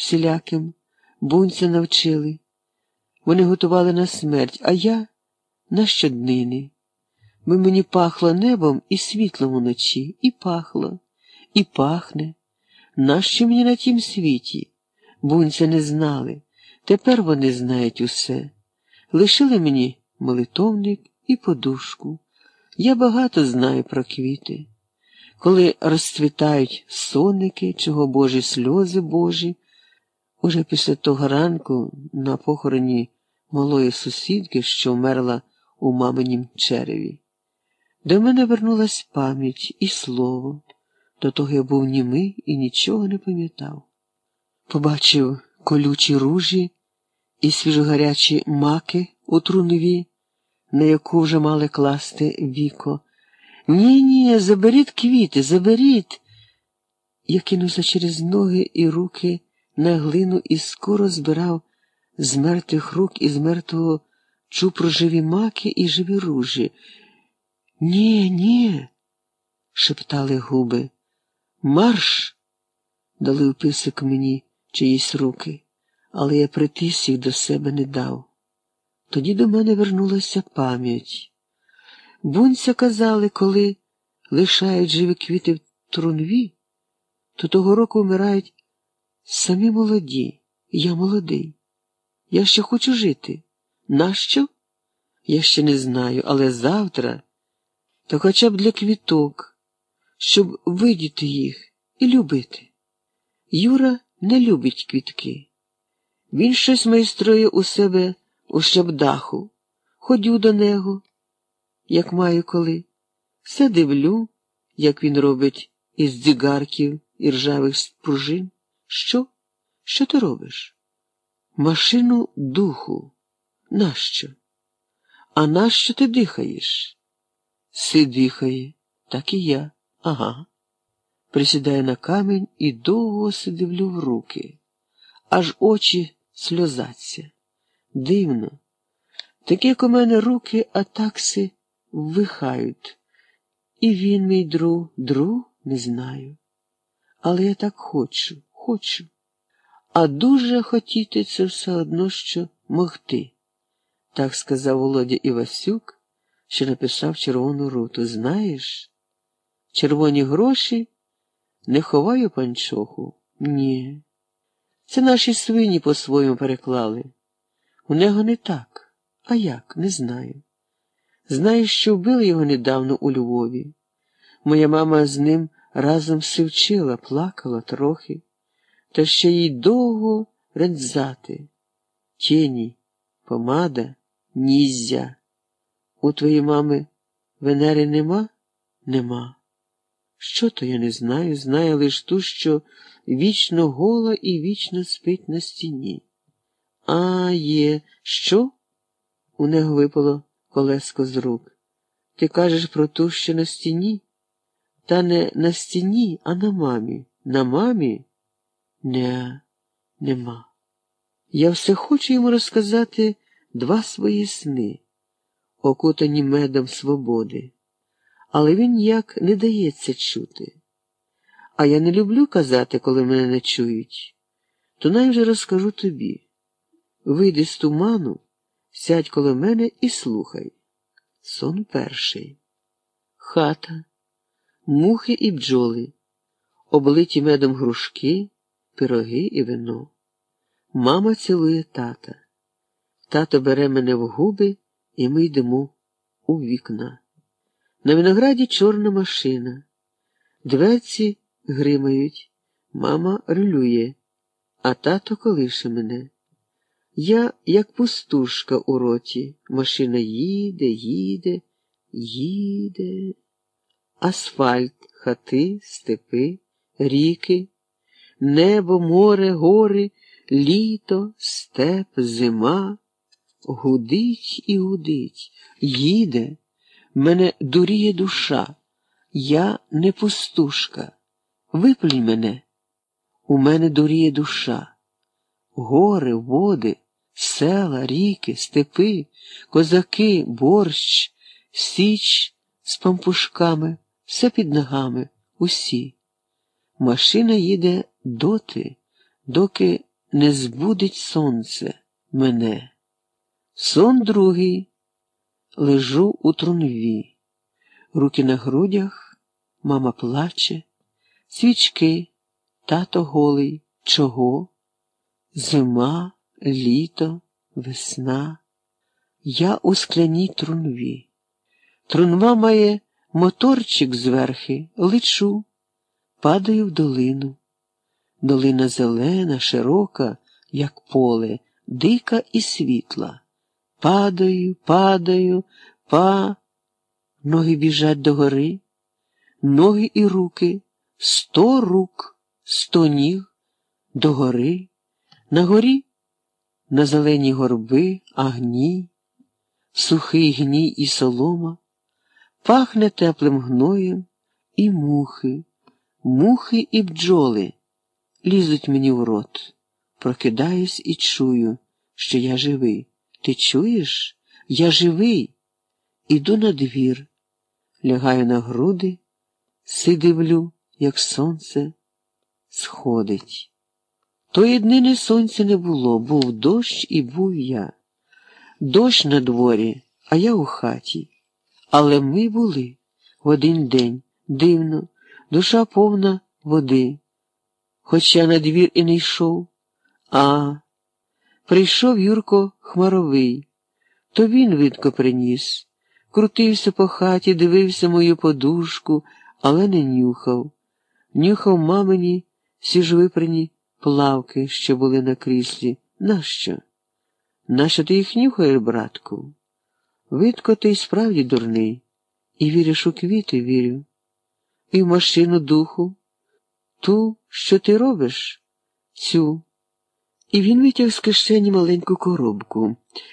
всіляким, бунця навчили. Вони готували на смерть, а я на щоднини. Би мені пахло небом і світлом уночі, і пахло, і пахне. Нащо мені на тім світі? Бунця не знали. Тепер вони знають усе. Лишили мені молитовник і подушку. Я багато знаю про квіти. Коли розцвітають сонники, чого Божі сльози Божі, уже після того ранку на похороні малої сусідки, що вмерла у маминім череві. До мене вернулась пам'ять і слово. До того я був німий і нічого не пам'ятав. Побачив колючі ружі і свіжогарячі маки у трунві, на яку вже мали класти віко. Ні, ні, заберіть квіти, заберіть. Я кинувся через ноги і руки на глину і скоро збирав з мертвих рук і з мертвого чупру живі маки і живі ружі. Ні, ні, шептали губи. Марш! дали вписок мені чиїсь руки, але я притис їх до себе не дав. Тоді до мене вернулася пам'ять. Бунця казали, коли лишають живі квіти в трунві, то того року вмирають самі молоді, я молодий. Я ще хочу жити. Нащо? Я ще не знаю, але завтра, то хоча б для квіток, щоб видіти їх і любити. Юра не любить квітки. Він щось майструє у себе у щабдаху, ходю до нього, як маю коли. Все дивлю, як він робить із дзигарків і ржавих спружин. Що? Що ти робиш? Машину духу. Нащо? А нащо ти дихаєш? Си дихає, так і я. Ага. Присідаю на камінь і довго сидивлю в руки, аж очі сльозаться. Дивно. Такі, як у мене руки, а такси ввихають. І він, мій друг, друг, не знаю. Але я так хочу, хочу. А дуже хотіти це все одно, що могти. Так сказав Володя Івасюк, що написав червону руту. Знаєш, червоні гроші не ховаю панчоху. Ні. Це наші свині по-своєму переклали. У нього не так. А як? Не знаю. Знаєш, що вбили його недавно у Львові. Моя мама з ним разом сивчила, плакала трохи, та ще їй довго рензати. Тіні, помада, ніззя. У твоїй мами Венери нема? Нема. Що то я не знаю, знаю лиш ту, що вічно гола і вічно спить на стіні. А є, що? У нього випало колеско з рук. Ти кажеш про ту, що на стіні? Та не на стіні, а на мамі. На мамі? Не, нема. Я все хочу йому розказати два свої сни, окутані медом свободи, але він ніяк не дається чути. А я не люблю казати, коли мене не чують, то най вже розкажу тобі. Вийди з туману, сядь коло мене і слухай. Сон перший. Хата, мухи і бджоли, облиті медом грушки, пироги і вино. Мама цілує тата. Тато бере мене в губи, і ми йдемо у вікна. На винограді чорна машина. Дверці гримають, мама рулює, а тато колише мене. Я, як пустушка у роті, машина їде, їде, їде. Асфальт, хати, степи, ріки, небо, море, гори, літо, степ, зима. Гудить і гудить, їде, мене дуріє душа, я не пустушка. Виплюнь мене, у мене дуріє душа. Гори, води, села, ріки, степи, козаки, борщ, січ з пампушками, все під ногами, усі. Машина їде доти, доки не збудить сонце мене. Сон другий лежу у трунві, руки на грудях, мама плаче, свічки, тато голий, чого? Зима, літо, весна. Я у скляній трунві. Трунва має моторчик зверхи, лечу, падаю в долину. Долина зелена, широка, як поле, дика і світла. Падаю, падаю, па. Ноги біжать до гори, ноги і руки, сто рук, сто ніг, до гори, на горі, на зелені горби, агній, сухий гній і солома, пахне теплим гноєм і мухи, мухи і бджоли лізуть мені в рот. Прокидаюсь і чую, що я живий. Ти чуєш? Я живий. Іду на двір, лягаю на груди, сидивлю, як сонце сходить. Тої днини сонця не було, був дощ і був я. Дощ на дворі, а я у хаті. Але ми були в один день, дивно, душа повна води. Хоч я на двір і не йшов, а прийшов Юрко Хмаровий, то він видко приніс, крутився по хаті, дивився мою подушку, але не нюхав. Нюхав мамині сіжвипрані плавки, що були на кріслі. Нащо? Нащо ти їх нюхаєш, братку? Видко ти й справді дурний, і віриш у квіти, вірю, і в машину духу. Ту, що ти робиш? Цю. І він витяг з кишені маленьку коробку.